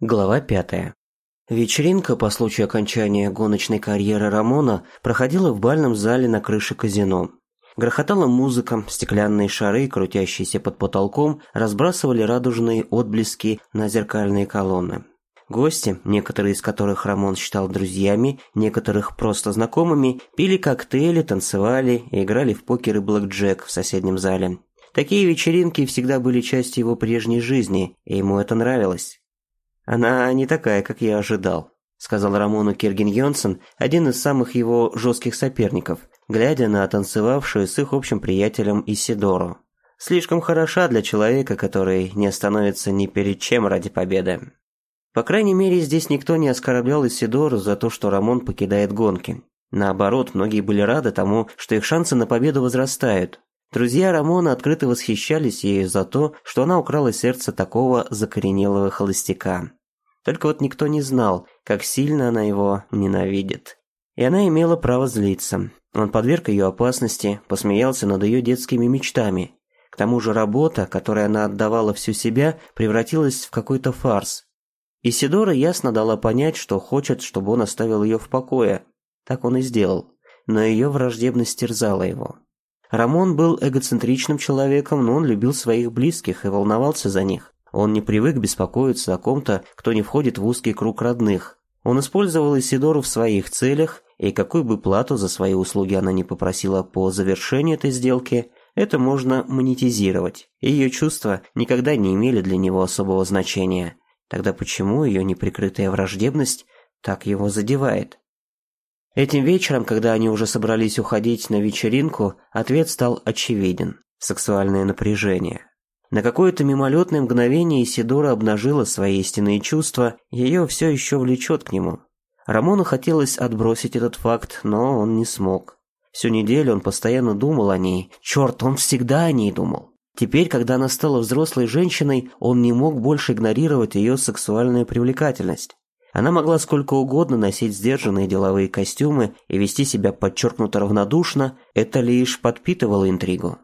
Глава пятая. Вечеринка по случаю окончания гоночной карьеры Рамона проходила в бальном зале на крыше казино. Грохотала музыка, стеклянные шары, крутящиеся под потолком, разбрасывали радужные отблески на зеркальные колонны. Гости, некоторые из которых Рамон считал друзьями, некоторых просто знакомыми, пили коктейли, танцевали и играли в покер и блэкджек в соседнем зале. Такие вечеринки всегда были частью его прежней жизни, и ему это нравилось. «Она не такая, как я ожидал», – сказал Рамону Кирген Йонсен, один из самых его жестких соперников, глядя на танцевавшую с их общим приятелем Исидору. «Слишком хороша для человека, который не остановится ни перед чем ради победы». По крайней мере, здесь никто не оскорблял Исидору за то, что Рамон покидает гонки. Наоборот, многие были рады тому, что их шансы на победу возрастают. Друзья Рамона открыто восхищались ею за то, что она украла сердце такого закоренелого холостяка. Только вот никто не знал, как сильно она его ненавидит. И она имела право злиться. Он подверг ее опасности, посмеялся над ее детскими мечтами. К тому же работа, которой она отдавала всю себя, превратилась в какой-то фарс. Исидора ясно дала понять, что хочет, чтобы он оставил ее в покое. Так он и сделал. Но ее враждебность терзала его. Рамон был эгоцентричным человеком, но он любил своих близких и волновался за них. Он не привык беспокоиться о ком-то, кто не входит в узкий круг родных. Он использовал Исидору в своих целях, и какую бы плату за свои услуги она не попросила по завершении этой сделки, это можно монетизировать. Ее чувства никогда не имели для него особого значения. Тогда почему ее неприкрытая враждебность так его задевает? Этим вечером, когда они уже собрались уходить на вечеринку, ответ стал очевиден – сексуальное напряжение. На какое-то мимолетное мгновение Исидора обнажила свои истинные чувства, ее все еще влечет к нему. Рамону хотелось отбросить этот факт, но он не смог. Всю неделю он постоянно думал о ней. Черт, он всегда о ней думал. Теперь, когда она стала взрослой женщиной, он не мог больше игнорировать ее сексуальную привлекательность. Она могла сколько угодно носить сдержанные деловые костюмы и вести себя подчеркнуто равнодушно, это лишь подпитывало интригу.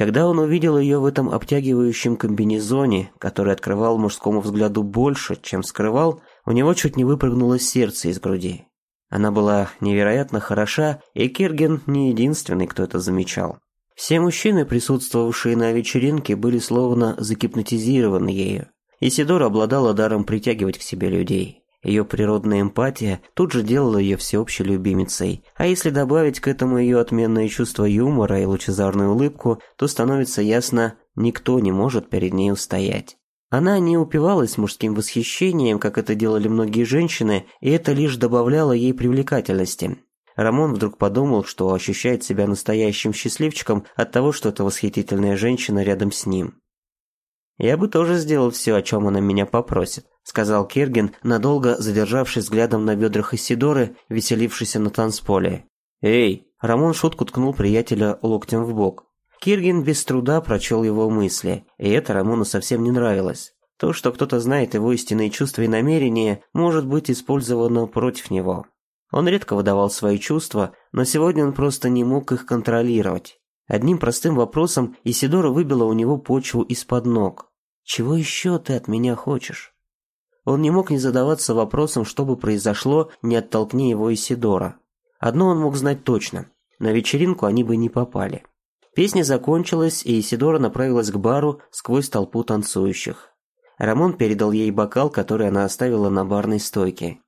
Когда он увидел ее в этом обтягивающем комбинезоне, который открывал мужскому взгляду больше, чем скрывал, у него чуть не выпрыгнуло сердце из груди. Она была невероятно хороша, и Кирген не единственный, кто это замечал. Все мужчины, присутствовавшие на вечеринке, были словно загипнотизированы ею. Исидора обладала даром притягивать к себе людей. Ее природная эмпатия тут же делала ее всеобщей любимицей, а если добавить к этому ее отменное чувство юмора и лучезарную улыбку, то становится ясно, никто не может перед ней устоять. Она не упивалась мужским восхищением, как это делали многие женщины, и это лишь добавляло ей привлекательности. Рамон вдруг подумал, что ощущает себя настоящим счастливчиком от того, что эта восхитительная женщина рядом с ним. «Я бы тоже сделал все, о чем она меня попросит», сказал Кирген, надолго задержавшись взглядом на бедрах Исидоры, веселившейся на танцполе. «Эй!» Рамон шутку ткнул приятеля локтем в бок. Кирген без труда прочел его мысли, и это Рамону совсем не нравилось. То, что кто-то знает его истинные чувства и намерения, может быть использовано против него. Он редко выдавал свои чувства, но сегодня он просто не мог их контролировать. Одним простым вопросом Исидора выбила у него почву из-под ног. Чего еще ты от меня хочешь? Он не мог не задаваться вопросом, что бы произошло, не оттолкни его Исидора. Одно он мог знать точно. На вечеринку они бы не попали. Песня закончилась, и Исидора направилась к бару сквозь толпу танцующих. Рамон передал ей бокал, который она оставила на барной стойке.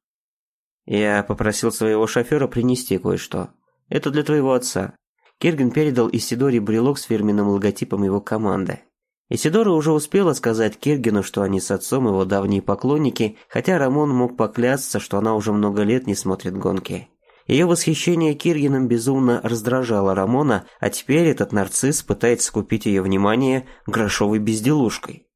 «Я попросил своего шофера принести кое-что. Это для твоего отца». Кирген передал Исидоре брелок с фирменным логотипом его команды. Исидора уже успела сказать Киргину, что они с отцом его давние поклонники, хотя Рамон мог поклясться, что она уже много лет не смотрит гонки. Ее восхищение Киргином безумно раздражало Рамона, а теперь этот нарцисс пытается купить ее внимание грошовой безделушкой.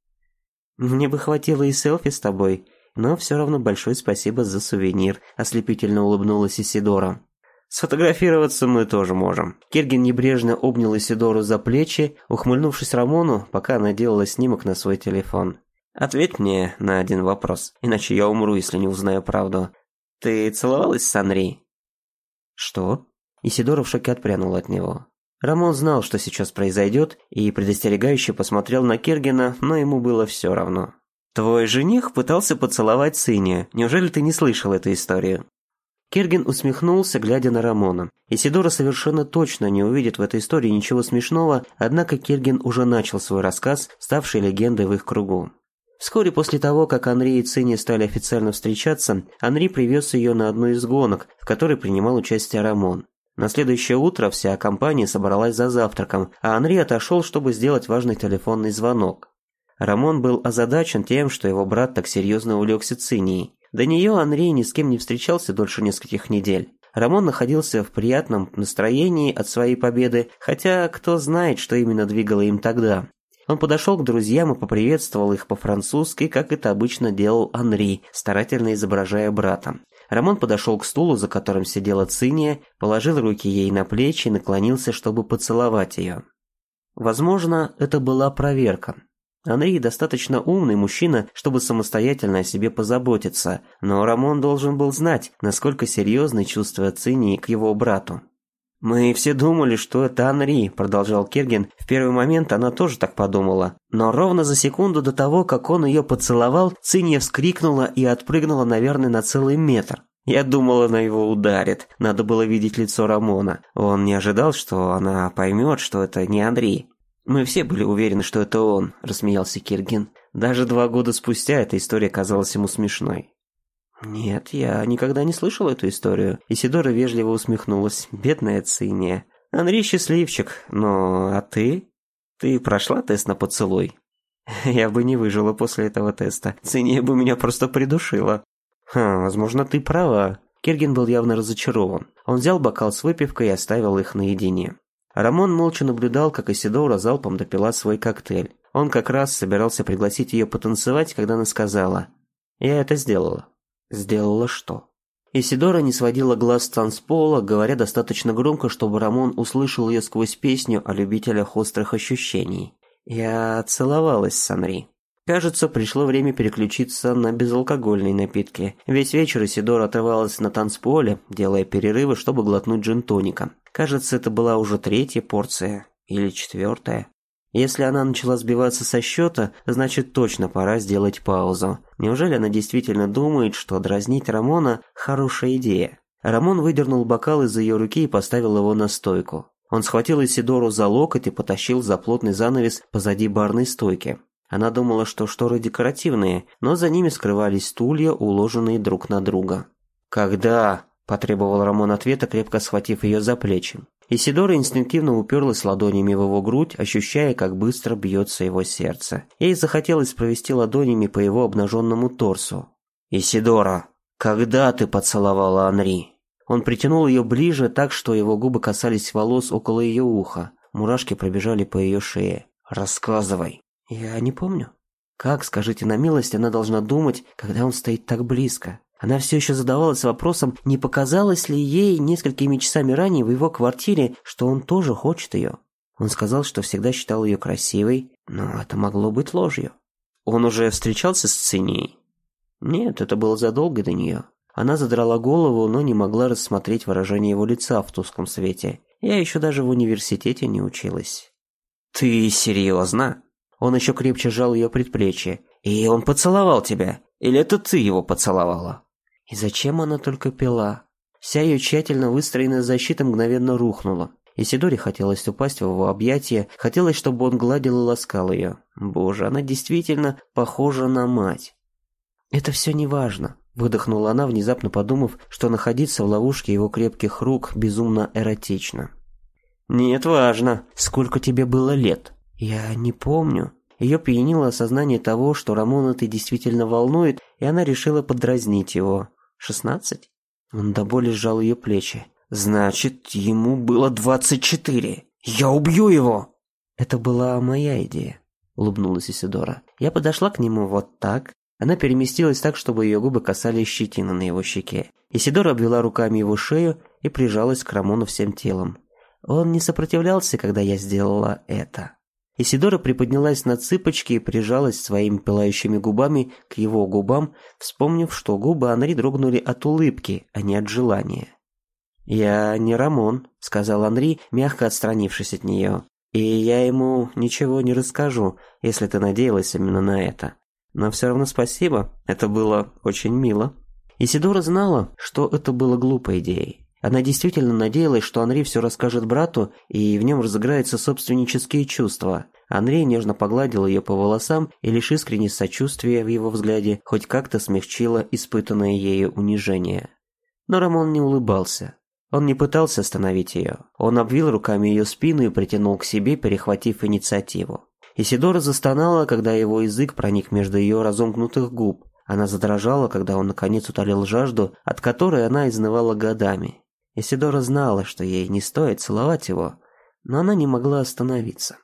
«Мне бы хватило и селфи с тобой, но все равно большое спасибо за сувенир», – ослепительно улыбнулась Исидора. Сфотографироваться мы тоже можем. Киргин небрежно обнял Исидору за плечи, ухмыльнувшись Рамону, пока она делала снимок на свой телефон. Ответь мне на один вопрос, иначе я умру, если не узнаю правду. Ты целовалась с Анри? Что? Исидора в шоке отпрянул от него. Рамон знал, что сейчас произойдет, и предостерегающе посмотрел на Киргина, но ему было все равно. Твой жених пытался поцеловать Циния. Неужели ты не слышал эту историю? Киргин усмехнулся, глядя на Рамона. Исидора совершенно точно не увидит в этой истории ничего смешного, однако Киргин уже начал свой рассказ, ставший легендой в их кругу. Вскоре после того, как Анри и Цинни стали официально встречаться, Анри привез ее на одну из гонок, в которой принимал участие Рамон. На следующее утро вся компания собралась за завтраком, а Анри отошел, чтобы сделать важный телефонный звонок. Рамон был озадачен тем, что его брат так серьезно увлекся Цинией. До нее Анри ни с кем не встречался дольше нескольких недель. Рамон находился в приятном настроении от своей победы, хотя кто знает, что именно двигало им тогда. Он подошел к друзьям и поприветствовал их по-французски, как это обычно делал Анри, старательно изображая брата. Рамон подошел к стулу, за которым сидела Циния, положил руки ей на плечи и наклонился, чтобы поцеловать ее. Возможно, это была проверка. Анри достаточно умный мужчина, чтобы самостоятельно о себе позаботиться, но Рамон должен был знать, насколько серьезны чувства Цинии к его брату. «Мы все думали, что это Анри», – продолжал Кирген. В первый момент она тоже так подумала. Но ровно за секунду до того, как он ее поцеловал, Циния вскрикнула и отпрыгнула, наверное, на целый метр. Я думала, она его ударит. Надо было видеть лицо Рамона. Он не ожидал, что она поймет, что это не Андрей. «Мы все были уверены, что это он», – рассмеялся Киргин. Даже два года спустя эта история казалась ему смешной. «Нет, я никогда не слышал эту историю». Исидора вежливо усмехнулась. «Бедная Циния. Анри счастливчик, но... А ты? Ты прошла тест на поцелуй?» «Я бы не выжила после этого теста. Циния бы меня просто придушила». «Ха, возможно, ты права». Киргин был явно разочарован. Он взял бокал с выпивкой и оставил их наедине. Рамон молча наблюдал, как Исидора залпом допила свой коктейль. Он как раз собирался пригласить ее потанцевать, когда она сказала «Я это сделала». «Сделала что?» Исидора не сводила глаз с танцпола, говоря достаточно громко, чтобы Рамон услышал ее сквозь песню о любителях острых ощущений. «Я целовалась с Анри». Кажется, пришло время переключиться на безалкогольные напитки. Весь вечер Исидора отрывалась на танцполе, делая перерывы, чтобы глотнуть джин-тоника. Кажется, это была уже третья порция. Или четвертая. Если она начала сбиваться со счета, значит точно пора сделать паузу. Неужели она действительно думает, что дразнить Рамона – хорошая идея? Рамон выдернул бокал из ее руки и поставил его на стойку. Он схватил Исидору за локоть и потащил за плотный занавес позади барной стойки. Она думала, что шторы декоративные, но за ними скрывались стулья, уложенные друг на друга. «Когда?» – потребовал Рамон ответа, крепко схватив ее за плечи. Исидора инстинктивно уперлась ладонями в его грудь, ощущая, как быстро бьется его сердце. Ей захотелось провести ладонями по его обнаженному торсу. «Исидора, когда ты поцеловала Анри?» Он притянул ее ближе так, что его губы касались волос около ее уха. Мурашки пробежали по ее шее. «Рассказывай». Я не помню. Как, скажите на милость, она должна думать, когда он стоит так близко? Она все еще задавалась вопросом, не показалось ли ей несколькими часами ранее в его квартире, что он тоже хочет ее. Он сказал, что всегда считал ее красивой, но это могло быть ложью. Он уже встречался с Цинией? Нет, это было задолго до нее. Она задрала голову, но не могла рассмотреть выражение его лица в тусклом свете. Я еще даже в университете не училась. «Ты серьезно?» Он еще крепче сжал ее предплечье. «И он поцеловал тебя? Или это ты его поцеловала?» И зачем она только пила? Вся ее тщательно выстроенная защита мгновенно рухнула. Исидоре хотелось упасть в его объятия, хотелось, чтобы он гладил и ласкал ее. Боже, она действительно похожа на мать. «Это все не важно», – выдохнула она, внезапно подумав, что находиться в ловушке его крепких рук безумно эротично. «Нет, важно. Сколько тебе было лет?» Я не помню. Ее пьянило осознание того, что Рамон это действительно волнует, и она решила подразнить его. «Шестнадцать?» Он до боли сжал ее плечи. «Значит, ему было двадцать четыре. Я убью его!» «Это была моя идея», — улыбнулась Исидора. Я подошла к нему вот так. Она переместилась так, чтобы ее губы касались щетины на его щеке. Исидора обвела руками его шею и прижалась к Рамону всем телом. Он не сопротивлялся, когда я сделала это. Исидора приподнялась на цыпочки и прижалась своими пылающими губами к его губам, вспомнив, что губы Анри дрогнули от улыбки, а не от желания. «Я не Рамон», — сказал Анри, мягко отстранившись от нее. «И я ему ничего не расскажу, если ты надеялась именно на это. но все равно спасибо, это было очень мило. Исидора знала, что это было глупой идеей. Она действительно надеялась, что Анри все расскажет брату, и в нем разыграются собственнические чувства. Анри нежно погладил ее по волосам, и лишь искреннее сочувствие в его взгляде хоть как-то смягчило испытанное ею унижение. Но Рамон не улыбался. Он не пытался остановить ее. Он обвил руками ее спину и притянул к себе, перехватив инициативу. Исидора застонала, когда его язык проник между ее разомкнутых губ. Она задрожала, когда он наконец утолил жажду, от которой она изнывала годами. Исидора знала, что ей не стоит целовать его, но она не могла остановиться.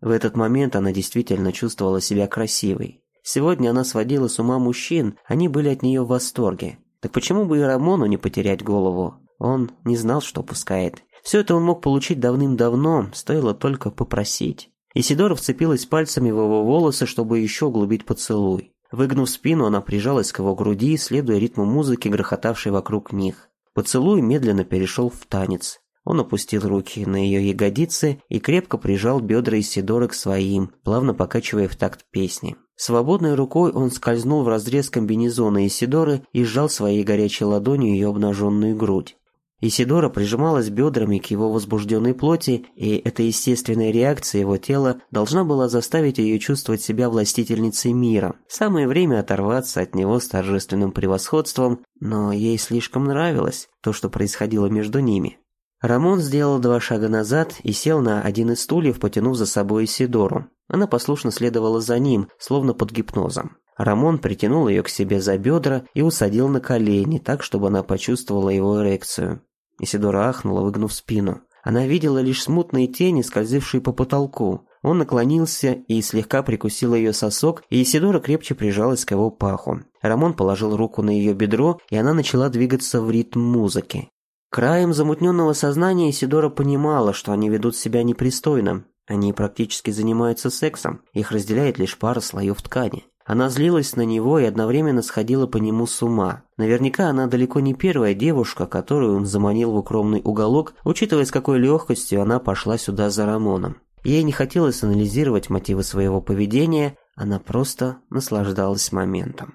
В этот момент она действительно чувствовала себя красивой. Сегодня она сводила с ума мужчин, они были от нее в восторге. Так почему бы и Рамону не потерять голову? Он не знал, что пускает. Все это он мог получить давным-давно, стоило только попросить. Исидора вцепилась пальцами в его волосы, чтобы еще углубить поцелуй. Выгнув спину, она прижалась к его груди, следуя ритму музыки, грохотавшей вокруг них. Поцелуй медленно перешел в танец. Он опустил руки на ее ягодицы и крепко прижал бедра Исидоры к своим, плавно покачивая в такт песни. Свободной рукой он скользнул в разрез комбинезона Исидоры и сжал своей горячей ладонью ее обнаженную грудь. Исидора прижималась бедрами к его возбужденной плоти, и эта естественная реакция его тела должна была заставить ее чувствовать себя властительницей мира. Самое время оторваться от него с торжественным превосходством, но ей слишком нравилось то, что происходило между ними. Рамон сделал два шага назад и сел на один из стульев, потянув за собой Исидору. Она послушно следовала за ним, словно под гипнозом. Рамон притянул ее к себе за бедра и усадил на колени, так, чтобы она почувствовала его эрекцию. Исидора ахнула, выгнув спину. Она видела лишь смутные тени, скользившие по потолку. Он наклонился и слегка прикусил ее сосок, и Исидора крепче прижалась к его паху. Рамон положил руку на ее бедро, и она начала двигаться в ритм музыки. Краем замутненного сознания Исидора понимала, что они ведут себя непристойно. Они практически занимаются сексом, их разделяет лишь пара слоев ткани. Она злилась на него и одновременно сходила по нему с ума. Наверняка она далеко не первая девушка, которую он заманил в укромный уголок, учитывая, с какой легкостью она пошла сюда за Рамоном. Ей не хотелось анализировать мотивы своего поведения, она просто наслаждалась моментом.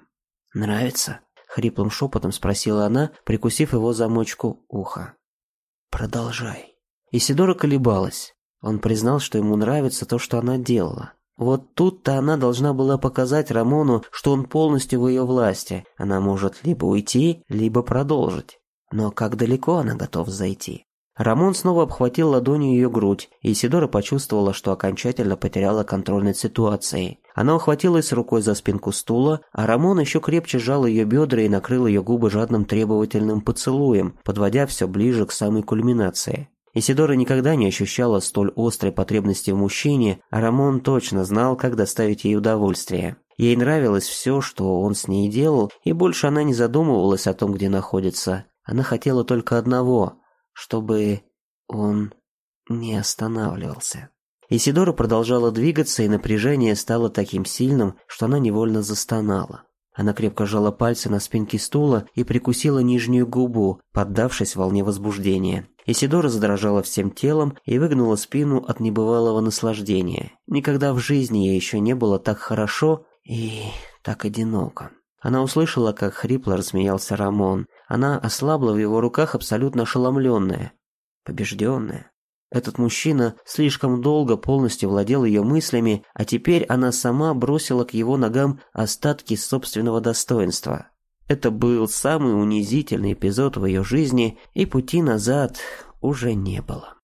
«Нравится?» – хриплым шепотом спросила она, прикусив его замочку уха. «Продолжай». Исидора колебалась. Он признал, что ему нравится то, что она делала. Вот тут-то она должна была показать Рамону, что он полностью в ее власти. Она может либо уйти, либо продолжить. Но как далеко она готова зайти? Рамон снова обхватил ладонью ее грудь, и Сидора почувствовала, что окончательно потеряла контроль над ситуацией. Она ухватилась рукой за спинку стула, а Рамон еще крепче сжал ее бедра и накрыл ее губы жадным требовательным поцелуем, подводя все ближе к самой кульминации. Исидора никогда не ощущала столь острой потребности в мужчине, а Рамон точно знал, как доставить ей удовольствие. Ей нравилось все, что он с ней делал, и больше она не задумывалась о том, где находится. Она хотела только одного, чтобы он не останавливался. Исидора продолжала двигаться, и напряжение стало таким сильным, что она невольно застонала. Она крепко сжала пальцы на спинке стула и прикусила нижнюю губу, поддавшись волне возбуждения. Исидора задрожала всем телом и выгнула спину от небывалого наслаждения. Никогда в жизни ей еще не было так хорошо и так одиноко. Она услышала, как хрипло рассмеялся Рамон. Она ослабла в его руках абсолютно ошеломленная, побежденная. Этот мужчина слишком долго полностью владел ее мыслями, а теперь она сама бросила к его ногам остатки собственного достоинства. Это был самый унизительный эпизод в ее жизни, и пути назад уже не было.